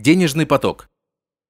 Денежный поток.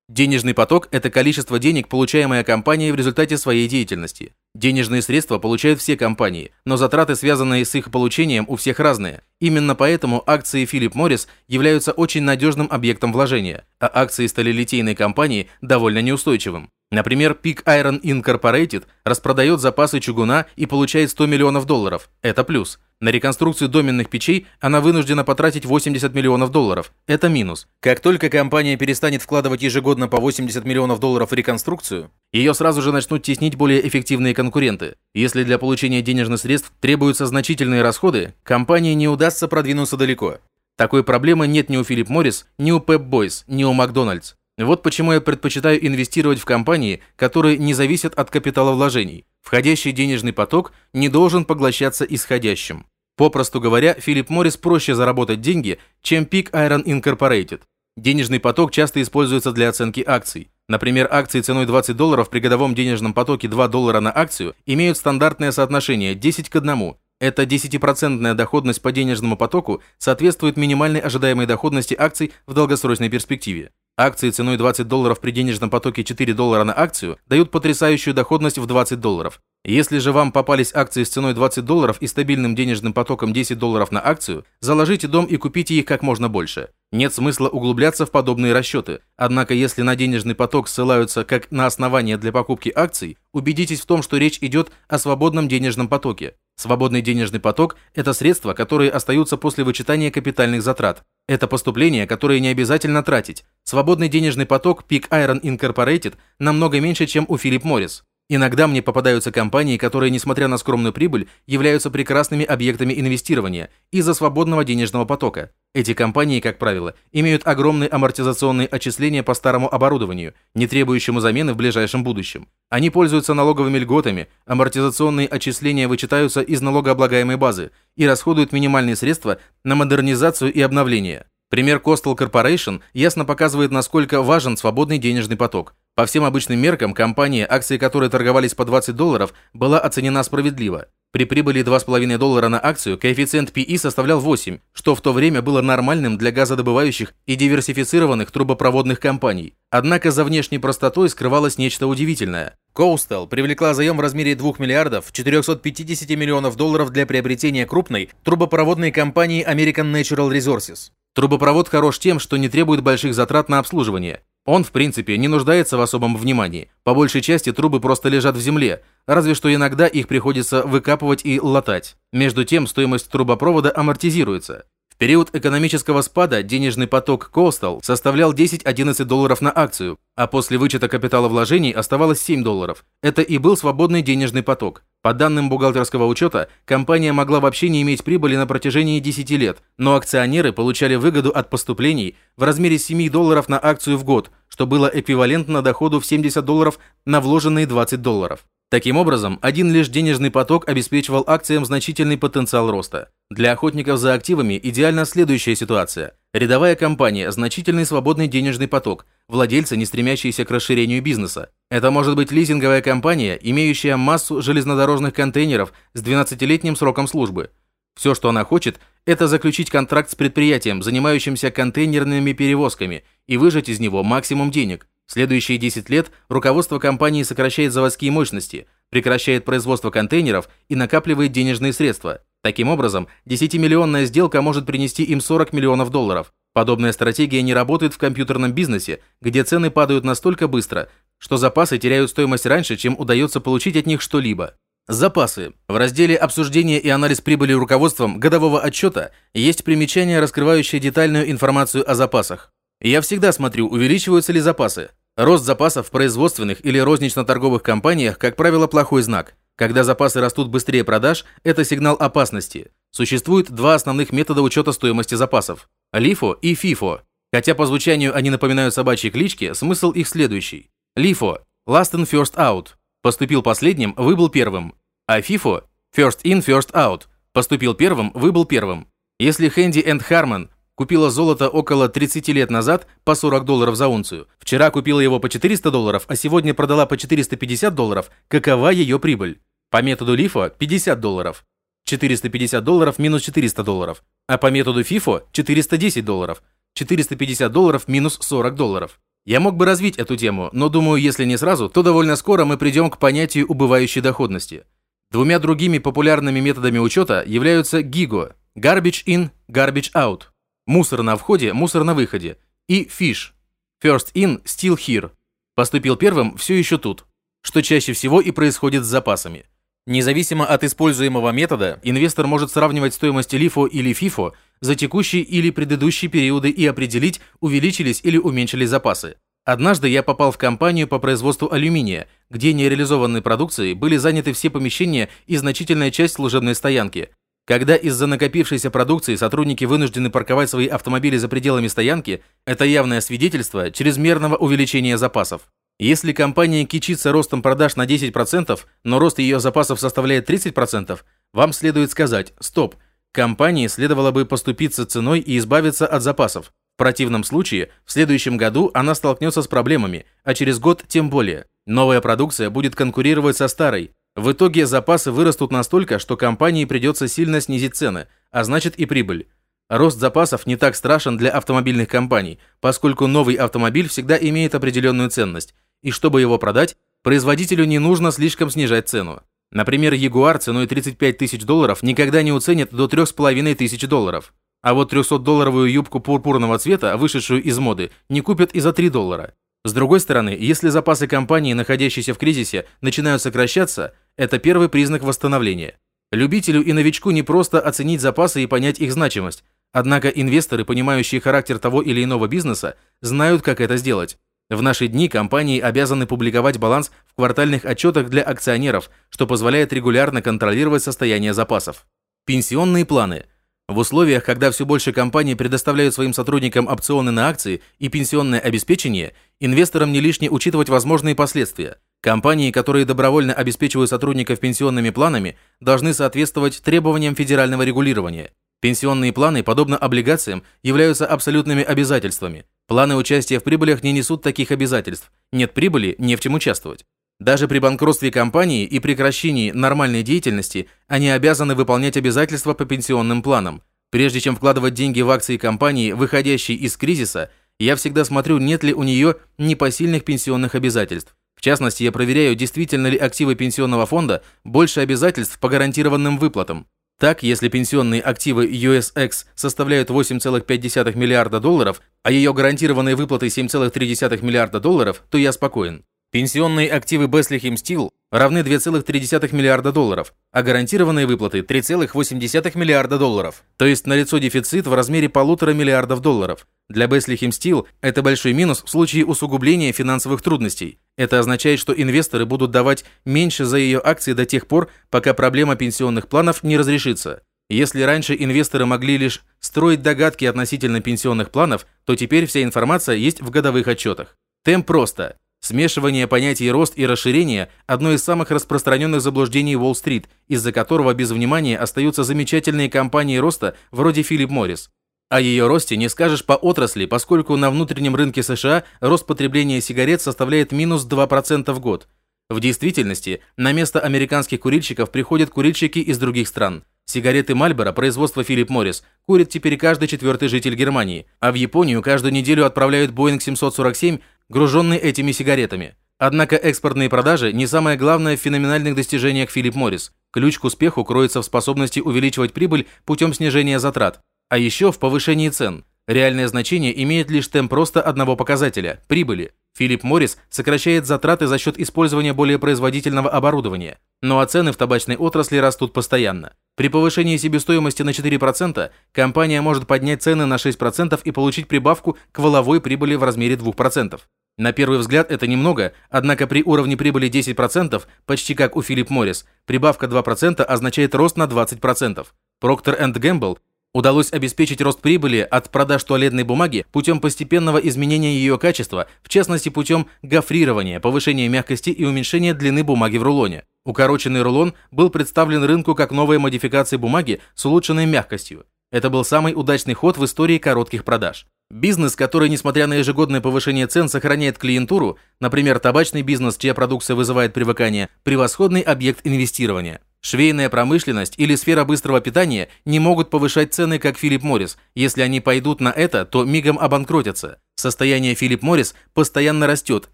Денежный поток – это количество денег, получаемое компанией в результате своей деятельности. Денежные средства получают все компании, но затраты, связанные с их получением, у всех разные. Именно поэтому акции Philip Morris являются очень надежным объектом вложения, а акции сталелитейной компании – довольно неустойчивым. Например, Peak Iron Incorporated распродает запасы чугуна и получает 100 миллионов долларов. Это плюс. На реконструкцию доменных печей она вынуждена потратить 80 миллионов долларов. Это минус. Как только компания перестанет вкладывать ежегодно по 80 миллионов долларов в реконструкцию, ее сразу же начнут теснить более эффективные конкуренты. Если для получения денежных средств требуются значительные расходы, компании не удастся продвинуться далеко. Такой проблемы нет ни у Philip Morris, ни у Pep Boys, ни у Макдональдс. Вот почему я предпочитаю инвестировать в компании, которые не зависят от капиталовложений. Входящий денежный поток не должен поглощаться исходящим. Попросту говоря, Филипп Моррис проще заработать деньги, чем Peak Iron Incorporated. Денежный поток часто используется для оценки акций. Например, акции ценой 20 долларов при годовом денежном потоке 2 доллара на акцию имеют стандартное соотношение 10 к 1. Эта 10% доходность по денежному потоку соответствует минимальной ожидаемой доходности акций в долгосрочной перспективе. Акции ценой 20 долларов при денежном потоке 4 доллара на акцию дают потрясающую доходность в 20 долларов. Если же вам попались акции с ценой 20 долларов и стабильным денежным потоком 10 долларов на акцию, заложите дом и купите их как можно больше. Нет смысла углубляться в подобные расчеты. Однако, если на денежный поток ссылаются как на основание для покупки акций, убедитесь в том, что речь идет о свободном денежном потоке. Свободный денежный поток – это средства, которые остаются после вычитания капитальных затрат. Это поступления, которые не обязательно тратить. Свободный денежный поток Peak Iron Incorporated намного меньше, чем у Philip Morris. Иногда мне попадаются компании, которые, несмотря на скромную прибыль, являются прекрасными объектами инвестирования из-за свободного денежного потока. Эти компании, как правило, имеют огромные амортизационные отчисления по старому оборудованию, не требующему замены в ближайшем будущем. Они пользуются налоговыми льготами, амортизационные отчисления вычитаются из налогооблагаемой базы и расходуют минимальные средства на модернизацию и обновление. Пример Coastal Corporation ясно показывает, насколько важен свободный денежный поток. По всем обычным меркам, компания, акции которой торговались по 20 долларов, была оценена справедливо. При прибыли 2,5 доллара на акцию коэффициент PE составлял 8, что в то время было нормальным для газодобывающих и диверсифицированных трубопроводных компаний. Однако за внешней простотой скрывалось нечто удивительное. Coastal привлекла заем в размере 2 миллиардов 450 миллионов долларов для приобретения крупной трубопроводной компании American Natural Resources. Трубопровод хорош тем, что не требует больших затрат на обслуживание. Он, в принципе, не нуждается в особом внимании. По большей части трубы просто лежат в земле, разве что иногда их приходится выкапывать и латать. Между тем, стоимость трубопровода амортизируется. Период экономического спада денежный поток Coastal составлял 10-11 долларов на акцию, а после вычета капитала вложений оставалось 7 долларов. Это и был свободный денежный поток. По данным бухгалтерского учета, компания могла вообще не иметь прибыли на протяжении 10 лет, но акционеры получали выгоду от поступлений в размере 7 долларов на акцию в год, что было эквивалентно доходу в 70 долларов на вложенные 20 долларов. Таким образом, один лишь денежный поток обеспечивал акциям значительный потенциал роста. Для охотников за активами идеальна следующая ситуация. Рядовая компания – значительный свободный денежный поток, владельцы, не стремящиеся к расширению бизнеса. Это может быть лизинговая компания, имеющая массу железнодорожных контейнеров с 12-летним сроком службы. Все, что она хочет, это заключить контракт с предприятием, занимающимся контейнерными перевозками, и выжать из него максимум денег. Следующие 10 лет руководство компании сокращает заводские мощности, прекращает производство контейнеров и накапливает денежные средства. Таким образом, 10-миллионная сделка может принести им 40 миллионов долларов. Подобная стратегия не работает в компьютерном бизнесе, где цены падают настолько быстро, что запасы теряют стоимость раньше, чем удается получить от них что-либо. Запасы. В разделе «Обсуждение и анализ прибыли руководством годового отчета» есть примечание, раскрывающее детальную информацию о запасах. Я всегда смотрю, увеличиваются ли запасы. Рост запасов в производственных или рознично-торговых компаниях, как правило, плохой знак. Когда запасы растут быстрее продаж, это сигнал опасности. Существует два основных метода учета стоимости запасов – LIFO и FIFO. Хотя по звучанию они напоминают собачьи клички, смысл их следующий. LIFO – Last in First Out. Поступил последним, выбыл первым. А FIFO – First in, First Out. Поступил первым, выбыл первым. Если Хэнди энд Харман купила золото около 30 лет назад по 40 долларов за унцию, вчера купила его по 400 долларов, а сегодня продала по 450 долларов, какова ее прибыль? По методу LIFO 50 долларов. 450 долларов минус 400 долларов. А по методу FIFO 410 долларов. 450 долларов минус 40 долларов. Я мог бы развить эту тему, но думаю, если не сразу, то довольно скоро мы придем к понятию убывающей доходности. Двумя другими популярными методами учета являются GIGO – Garbage In, Garbage Out – мусор на входе, мусор на выходе, и FISH – First In, Still Here – поступил первым, все еще тут, что чаще всего и происходит с запасами. Независимо от используемого метода, инвестор может сравнивать стоимость LIFO или FIFO за текущие или предыдущие периоды и определить, увеличились или уменьшились запасы. Однажды я попал в компанию по производству алюминия, где нереализованной продукцией были заняты все помещения и значительная часть служебной стоянки. Когда из-за накопившейся продукции сотрудники вынуждены парковать свои автомобили за пределами стоянки, это явное свидетельство чрезмерного увеличения запасов. Если компания кичится ростом продаж на 10%, но рост ее запасов составляет 30%, вам следует сказать «стоп», компании следовало бы поступиться ценой и избавиться от запасов. В противном случае, в следующем году она столкнется с проблемами, а через год тем более. Новая продукция будет конкурировать со старой. В итоге запасы вырастут настолько, что компании придется сильно снизить цены, а значит и прибыль. Рост запасов не так страшен для автомобильных компаний, поскольку новый автомобиль всегда имеет определенную ценность, и чтобы его продать, производителю не нужно слишком снижать цену. Например, Jaguar ценой 35 тысяч долларов никогда не уценит до 3,5 тысяч долларов. А вот 300-долларовую юбку пурпурного цвета, вышедшую из моды, не купят и за 3 доллара. С другой стороны, если запасы компании, находящейся в кризисе, начинают сокращаться, это первый признак восстановления. Любителю и новичку не просто оценить запасы и понять их значимость. Однако инвесторы, понимающие характер того или иного бизнеса, знают, как это сделать. В наши дни компании обязаны публиковать баланс в квартальных отчетах для акционеров, что позволяет регулярно контролировать состояние запасов. Пенсионные планы – в условиях, когда все больше компаний предоставляют своим сотрудникам опционы на акции и пенсионное обеспечение, инвесторам не лишне учитывать возможные последствия. Компании, которые добровольно обеспечивают сотрудников пенсионными планами, должны соответствовать требованиям федерального регулирования. Пенсионные планы, подобно облигациям, являются абсолютными обязательствами. Планы участия в прибылях не несут таких обязательств. Нет прибыли, не в чем участвовать. Даже при банкротстве компании и прекращении нормальной деятельности они обязаны выполнять обязательства по пенсионным планам. Прежде чем вкладывать деньги в акции компании, выходящей из кризиса, я всегда смотрю, нет ли у нее непосильных пенсионных обязательств. В частности, я проверяю, действительно ли активы пенсионного фонда больше обязательств по гарантированным выплатам. Так, если пенсионные активы USX составляют 8,5 миллиарда долларов, а ее гарантированные выплаты 7,3 миллиарда долларов, то я спокоен. Пенсионные активы Bethlehem Steel равны 2,3 миллиарда долларов, а гарантированные выплаты 3,8 миллиарда долларов. То есть налицо дефицит в размере полутора миллиардов долларов. Для Bethlehem Steel это большой минус в случае усугубления финансовых трудностей. Это означает, что инвесторы будут давать меньше за ее акции до тех пор, пока проблема пенсионных планов не разрешится. Если раньше инвесторы могли лишь строить догадки относительно пенсионных планов, то теперь вся информация есть в годовых отчетах. Темп просто. Смешивание понятий рост и расширение – одно из самых распространенных заблуждений Уолл-стрит, из-за которого без внимания остаются замечательные компании роста вроде Philip Morris. О ее росте не скажешь по отрасли, поскольку на внутреннем рынке США рост потребления сигарет составляет минус 2% в год. В действительности, на место американских курильщиков приходят курильщики из других стран. Сигареты Marlboro производства Philip Morris курит теперь каждый четвертый житель Германии, а в Японию каждую неделю отправляют Boeing 747 груженный этими сигаретами. Однако экспортные продажи не самое главное в феноменальных достижениях Philip Morris. Ключ к успеху кроется в способности увеличивать прибыль путем снижения затрат, а еще в повышении цен. Реальное значение имеет лишь темп роста одного показателя – прибыли. Philip Morris сокращает затраты за счет использования более производительного оборудования, ну а цены в табачной отрасли растут постоянно. При повышении себестоимости на 4% компания может поднять цены на 6% и получить прибавку к валовой прибыли в размере 2%. На первый взгляд это немного, однако при уровне прибыли 10%, почти как у Philip Morris, прибавка 2% означает рост на 20%. Procter Gamble удалось обеспечить рост прибыли от продаж туалетной бумаги путем постепенного изменения ее качества, в частности путем гофрирования, повышения мягкости и уменьшения длины бумаги в рулоне. Укороченный рулон был представлен рынку как новая модификация бумаги с улучшенной мягкостью. Это был самый удачный ход в истории коротких продаж. Бизнес, который, несмотря на ежегодное повышение цен, сохраняет клиентуру, например, табачный бизнес, чья продукция вызывает привыкание, превосходный объект инвестирования. Швейная промышленность или сфера быстрого питания не могут повышать цены, как Филипп Моррис. Если они пойдут на это, то мигом обанкротятся. Состояние Филипп Моррис постоянно растет,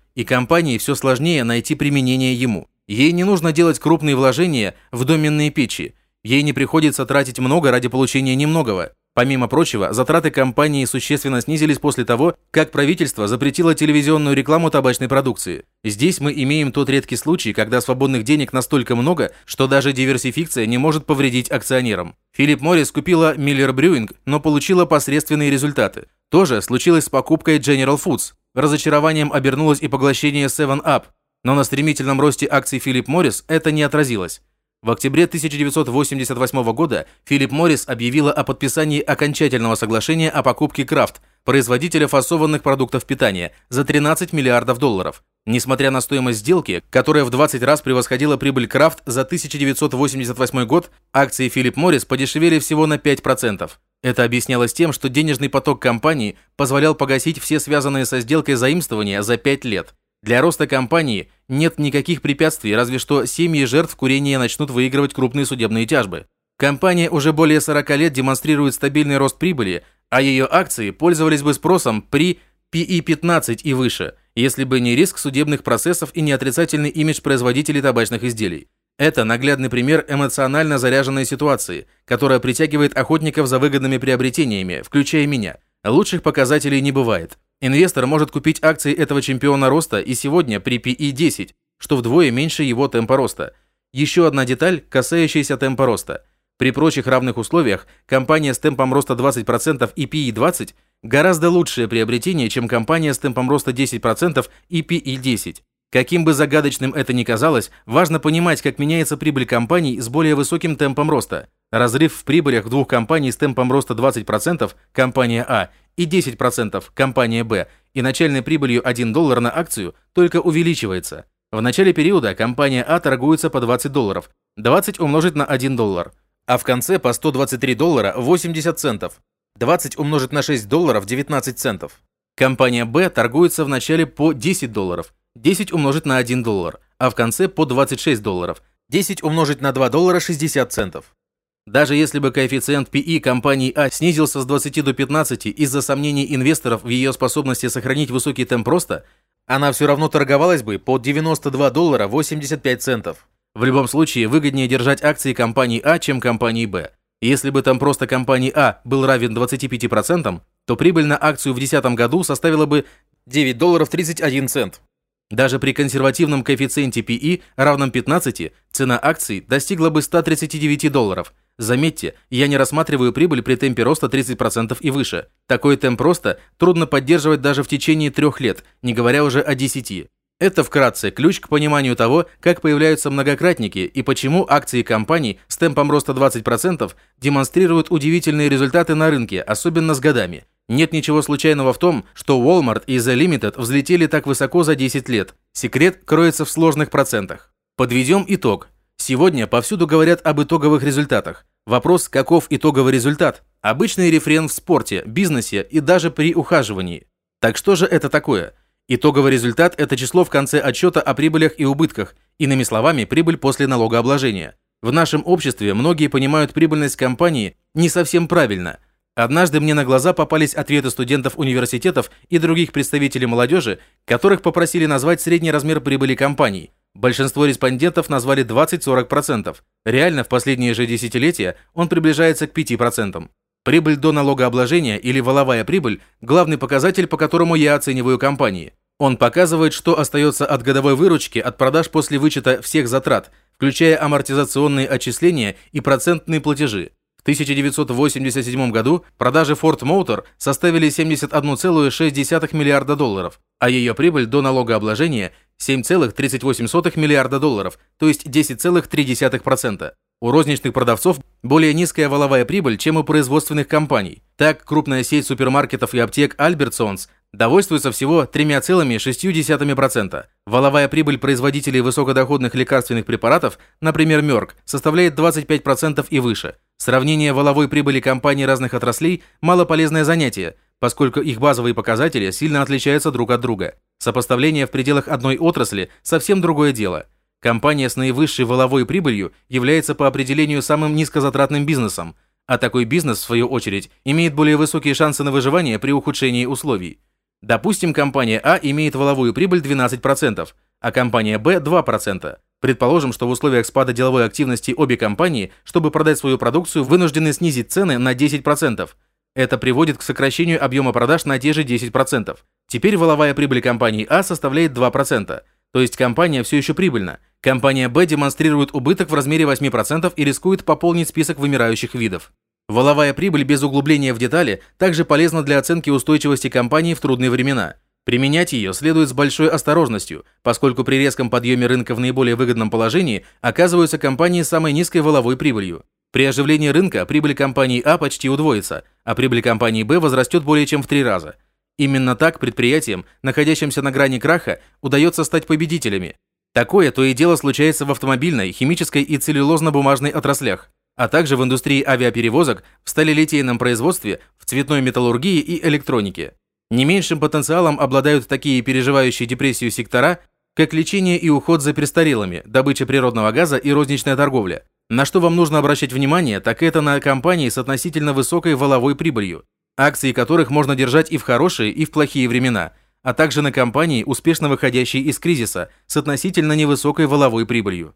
и компании все сложнее найти применение ему. Ей не нужно делать крупные вложения в доменные печи. Ей не приходится тратить много ради получения немногого. Помимо прочего, затраты компании существенно снизились после того, как правительство запретило телевизионную рекламу табачной продукции. Здесь мы имеем тот редкий случай, когда свободных денег настолько много, что даже диверсификация не может повредить акционерам. Филипп Моррис купила Miller Brewing, но получила посредственные результаты. То же случилось с покупкой General Foods. Разочарованием обернулось и поглощение 7-Up, но на стремительном росте акций Philip Morris это не отразилось. В октябре 1988 года Филипп Моррис объявила о подписании окончательного соглашения о покупке Крафт, производителя фасованных продуктов питания, за 13 миллиардов долларов. Несмотря на стоимость сделки, которая в 20 раз превосходила прибыль Крафт за 1988 год, акции Филипп Моррис подешевели всего на 5%. Это объяснялось тем, что денежный поток компании позволял погасить все связанные со сделкой заимствования за 5 лет. Для роста компании нет никаких препятствий, разве что семьи жертв курения начнут выигрывать крупные судебные тяжбы. Компания уже более 40 лет демонстрирует стабильный рост прибыли, а ее акции пользовались бы спросом при PE15 и выше, если бы не риск судебных процессов и не отрицательный имидж производителей табачных изделий. Это наглядный пример эмоционально заряженной ситуации, которая притягивает охотников за выгодными приобретениями, включая меня. Лучших показателей не бывает. Инвестор может купить акции этого чемпиона роста и сегодня при PE 10, что вдвое меньше его темпа роста. Еще одна деталь, касающаяся темпа роста. При прочих равных условиях компания с темпом роста 20% и PE 20 гораздо лучшее приобретение, чем компания с темпом роста 10% и PE 10. Каким бы загадочным это ни казалось, важно понимать, как меняется прибыль компаний с более высоким темпом роста. Разрыв в прибылях двух компаний с темпом роста 20%, компания А, и 10% компания Б и начальной прибылью 1 доллар на акцию только увеличивается. В начале периода компания А торгуется по 20 долларов, 20 умножить на 1 доллар, а в конце по 123 доллара 80 центов, 20 умножить на 6 долларов 19 центов. Компания Б торгуется в начале по 10 долларов, 10 умножить на 1 доллар, а в конце по 26 долларов, 10 умножить на 2 доллара 60 центов. Даже если бы коэффициент PE компании А снизился с 20 до 15 из-за сомнений инвесторов в ее способности сохранить высокий темп роста, она все равно торговалась бы по 92 доллара 85 центов. В любом случае, выгоднее держать акции компании А, чем компании Б. Если бы там просто компании А был равен 25%, то прибыль на акцию в 2010 году составила бы 9 долларов 31 цент. Даже при консервативном коэффициенте PE равном 15, цена акций достигла бы 139 долларов – Заметьте, я не рассматриваю прибыль при темпе роста 30% и выше. Такой темп роста трудно поддерживать даже в течение трех лет, не говоря уже о 10. Это вкратце ключ к пониманию того, как появляются многократники и почему акции компаний с темпом роста 20% демонстрируют удивительные результаты на рынке, особенно с годами. Нет ничего случайного в том, что Walmart и The Limited взлетели так высоко за 10 лет. Секрет кроется в сложных процентах. Подведем итог. Сегодня повсюду говорят об итоговых результатах. Вопрос, каков итоговый результат? Обычный рефрен в спорте, бизнесе и даже при ухаживании. Так что же это такое? Итоговый результат – это число в конце отчета о прибылях и убытках, иными словами, прибыль после налогообложения. В нашем обществе многие понимают прибыльность компании не совсем правильно. Однажды мне на глаза попались ответы студентов университетов и других представителей молодежи, которых попросили назвать средний размер прибыли компаний – Большинство респондентов назвали 20-40%. Реально, в последние же десятилетия он приближается к 5%. Прибыль до налогообложения или валовая прибыль – главный показатель, по которому я оцениваю компании. Он показывает, что остается от годовой выручки от продаж после вычета всех затрат, включая амортизационные отчисления и процентные платежи. В 1987 году продажи Ford Motor составили 71,6 миллиарда долларов, а ее прибыль до налогообложения 7,38 миллиарда долларов, то есть 10,3%. У розничных продавцов более низкая валовая прибыль, чем у производственных компаний. Так, крупная сеть супермаркетов и аптек Albertsons довольствуется всего 3,6%. Валовая прибыль производителей высокодоходных лекарственных препаратов, например, Merck, составляет 25% и выше. Сравнение валовой прибыли компаний разных отраслей – малополезное занятие, поскольку их базовые показатели сильно отличаются друг от друга. Сопоставление в пределах одной отрасли – совсем другое дело. Компания с наивысшей воловой прибылью является по определению самым низкозатратным бизнесом, а такой бизнес, в свою очередь, имеет более высокие шансы на выживание при ухудшении условий. Допустим, компания А имеет воловую прибыль 12%, а компания Б 2%. Предположим, что в условиях спада деловой активности обе компании, чтобы продать свою продукцию, вынуждены снизить цены на 10%. Это приводит к сокращению объема продаж на те же 10%. Теперь воловая прибыль компании А составляет 2%, то есть компания все еще прибыльна. Компания Б демонстрирует убыток в размере 8% и рискует пополнить список вымирающих видов. Воловая прибыль без углубления в детали также полезна для оценки устойчивости компании в трудные времена. Применять ее следует с большой осторожностью, поскольку при резком подъеме рынка в наиболее выгодном положении оказываются компании с самой низкой воловой прибылью. При оживлении рынка прибыль компании А почти удвоится, а прибыль компании Б возрастет более чем в три раза. Именно так предприятиям, находящимся на грани краха, удается стать победителями. Такое то и дело случается в автомобильной, химической и целлюлозно-бумажной отраслях а также в индустрии авиаперевозок, в сталелитейном производстве, в цветной металлургии и электронике. Не меньшим потенциалом обладают такие переживающие депрессию сектора, как лечение и уход за престарелыми, добыча природного газа и розничная торговля. На что вам нужно обращать внимание, так это на компании с относительно высокой воловой прибылью, акции которых можно держать и в хорошие, и в плохие времена, а также на компании, успешно выходящие из кризиса, с относительно невысокой воловой прибылью.